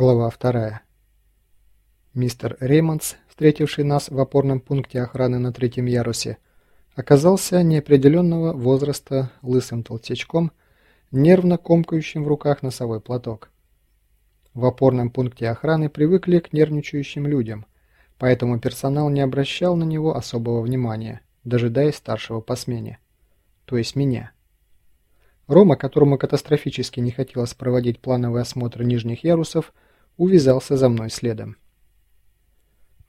Глава вторая. Мистер Реймондс, встретивший нас в опорном пункте охраны на третьем ярусе, оказался неопределенного возраста лысым толстячком, нервно комкающим в руках носовой платок. В опорном пункте охраны привыкли к нервничающим людям, поэтому персонал не обращал на него особого внимания, дожидаясь старшего по смене, то есть меня. Рома, которому катастрофически не хотелось проводить плановый осмотр нижних ярусов, увязался за мной следом.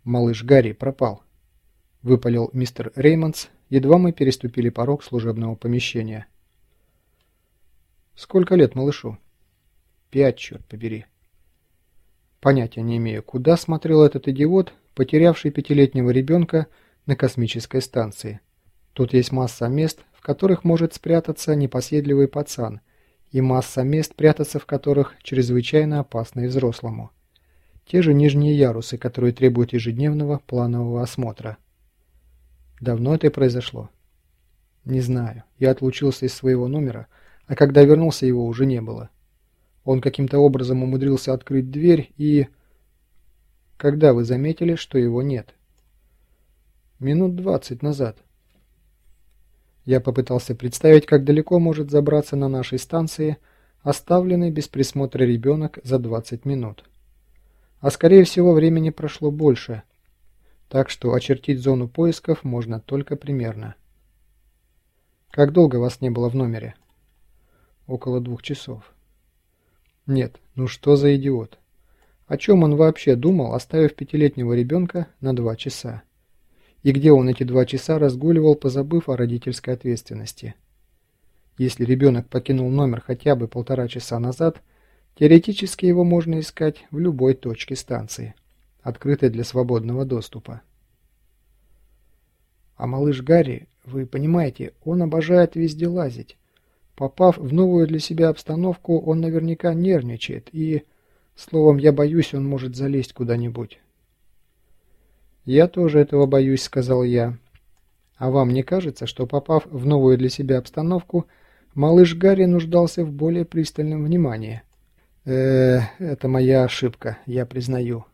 «Малыш Гарри пропал», — выпалил мистер Реймондс, едва мы переступили порог служебного помещения. «Сколько лет малышу?» «Пять, черт побери». Понятия не имею, куда смотрел этот идиот, потерявший пятилетнего ребенка на космической станции. Тут есть масса мест, в которых может спрятаться непоседливый пацан, и масса мест, прятаться в которых чрезвычайно опасно и взрослому. Те же нижние ярусы, которые требуют ежедневного планового осмотра. Давно это произошло? Не знаю. Я отлучился из своего номера, а когда вернулся, его уже не было. Он каким-то образом умудрился открыть дверь и... Когда вы заметили, что его нет? Минут двадцать назад. Я попытался представить, как далеко может забраться на нашей станции оставленный без присмотра ребенок за 20 минут. А скорее всего времени прошло больше, так что очертить зону поисков можно только примерно. Как долго вас не было в номере? Около двух часов. Нет, ну что за идиот? О чем он вообще думал, оставив пятилетнего ребенка на два часа? И где он эти два часа разгуливал, позабыв о родительской ответственности. Если ребенок покинул номер хотя бы полтора часа назад, теоретически его можно искать в любой точке станции, открытой для свободного доступа. А малыш Гарри, вы понимаете, он обожает везде лазить. Попав в новую для себя обстановку, он наверняка нервничает и... Словом, я боюсь, он может залезть куда-нибудь. «Я тоже этого боюсь», — сказал я. «А вам не кажется, что, попав в новую для себя обстановку, малыш Гарри нуждался в более пристальном внимании?» э это моя ошибка, я признаю».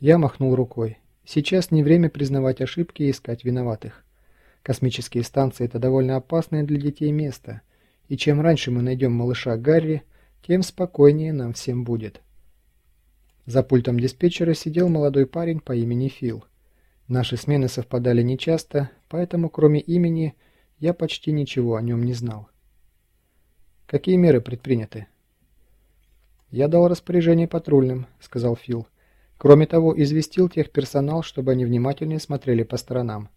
Я махнул рукой. Сейчас не время признавать ошибки и искать виноватых. Космические станции – это довольно опасное для детей место, и чем раньше мы найдем малыша Гарри, тем спокойнее нам всем будет. За пультом диспетчера сидел молодой парень по имени Фил. Наши смены совпадали нечасто, поэтому кроме имени я почти ничего о нем не знал. «Какие меры предприняты?» «Я дал распоряжение патрульным», — сказал Фил. «Кроме того, известил техперсонал, чтобы они внимательнее смотрели по сторонам.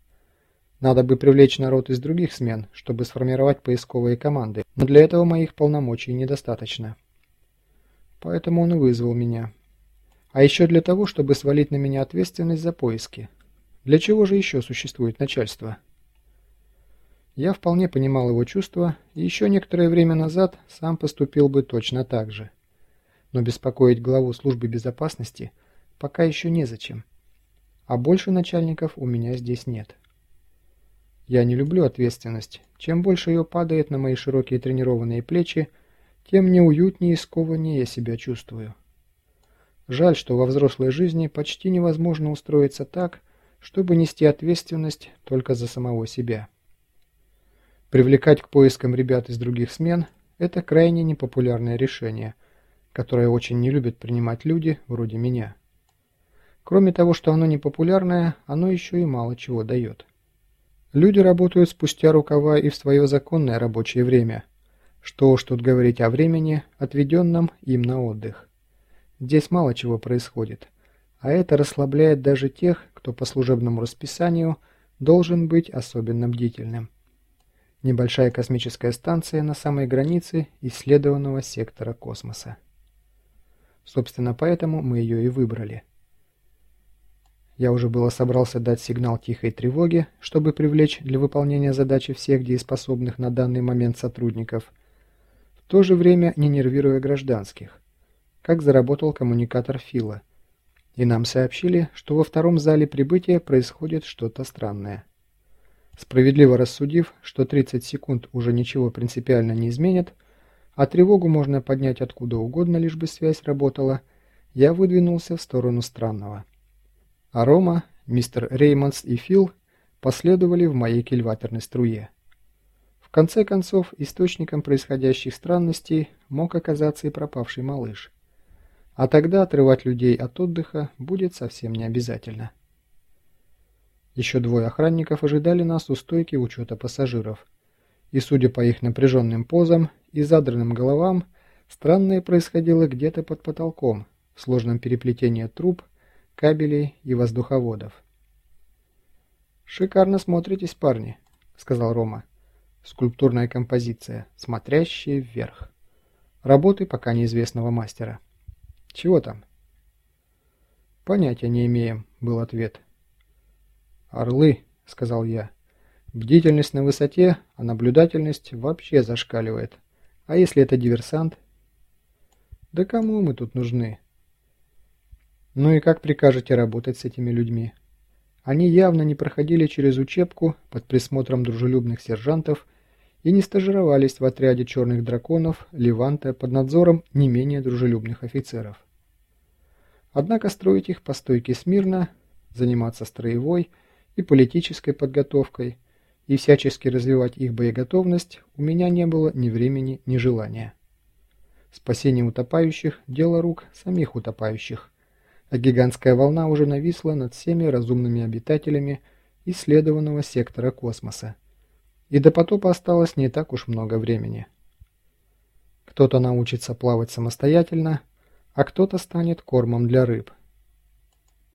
Надо бы привлечь народ из других смен, чтобы сформировать поисковые команды, но для этого моих полномочий недостаточно. Поэтому он и вызвал меня». А еще для того, чтобы свалить на меня ответственность за поиски. Для чего же еще существует начальство? Я вполне понимал его чувства, и еще некоторое время назад сам поступил бы точно так же. Но беспокоить главу службы безопасности пока еще незачем. А больше начальников у меня здесь нет. Я не люблю ответственность. Чем больше ее падает на мои широкие тренированные плечи, тем неуютнее и скованнее я себя чувствую. Жаль, что во взрослой жизни почти невозможно устроиться так, чтобы нести ответственность только за самого себя. Привлекать к поискам ребят из других смен – это крайне непопулярное решение, которое очень не любят принимать люди вроде меня. Кроме того, что оно непопулярное, оно еще и мало чего дает. Люди работают спустя рукава и в свое законное рабочее время. Что уж тут говорить о времени, отведенном им на отдых. Здесь мало чего происходит, а это расслабляет даже тех, кто по служебному расписанию должен быть особенно бдительным. Небольшая космическая станция на самой границе исследованного сектора космоса. Собственно, поэтому мы ее и выбрали. Я уже было собрался дать сигнал тихой тревоги, чтобы привлечь для выполнения задачи всех дееспособных на данный момент сотрудников, в то же время не нервируя гражданских как заработал коммуникатор Фила. И нам сообщили, что во втором зале прибытия происходит что-то странное. Справедливо рассудив, что 30 секунд уже ничего принципиально не изменят, а тревогу можно поднять откуда угодно, лишь бы связь работала, я выдвинулся в сторону странного. А Рома, мистер Реймондс и Фил последовали в моей кильваторной струе. В конце концов, источником происходящих странностей мог оказаться и пропавший малыш. А тогда отрывать людей от отдыха будет совсем не обязательно. Еще двое охранников ожидали нас у стойки учета пассажиров. И судя по их напряженным позам и задранным головам, странное происходило где-то под потолком, в сложном переплетении труб, кабелей и воздуховодов. «Шикарно смотритесь, парни», — сказал Рома. «Скульптурная композиция, смотрящая вверх. Работы пока неизвестного мастера. Чего там?» «Понятия не имеем», — был ответ. «Орлы», — сказал я. «Бдительность на высоте, а наблюдательность вообще зашкаливает. А если это диверсант?» «Да кому мы тут нужны?» «Ну и как прикажете работать с этими людьми?» Они явно не проходили через учебку под присмотром дружелюбных сержантов и не стажировались в отряде черных драконов Леванта под надзором не менее дружелюбных офицеров. Однако строить их по стойке смирно, заниматься строевой и политической подготовкой и всячески развивать их боеготовность у меня не было ни времени, ни желания. Спасение утопающих – дело рук самих утопающих, а гигантская волна уже нависла над всеми разумными обитателями исследованного сектора космоса. И до потопа осталось не так уж много времени. Кто-то научится плавать самостоятельно, а кто-то станет кормом для рыб –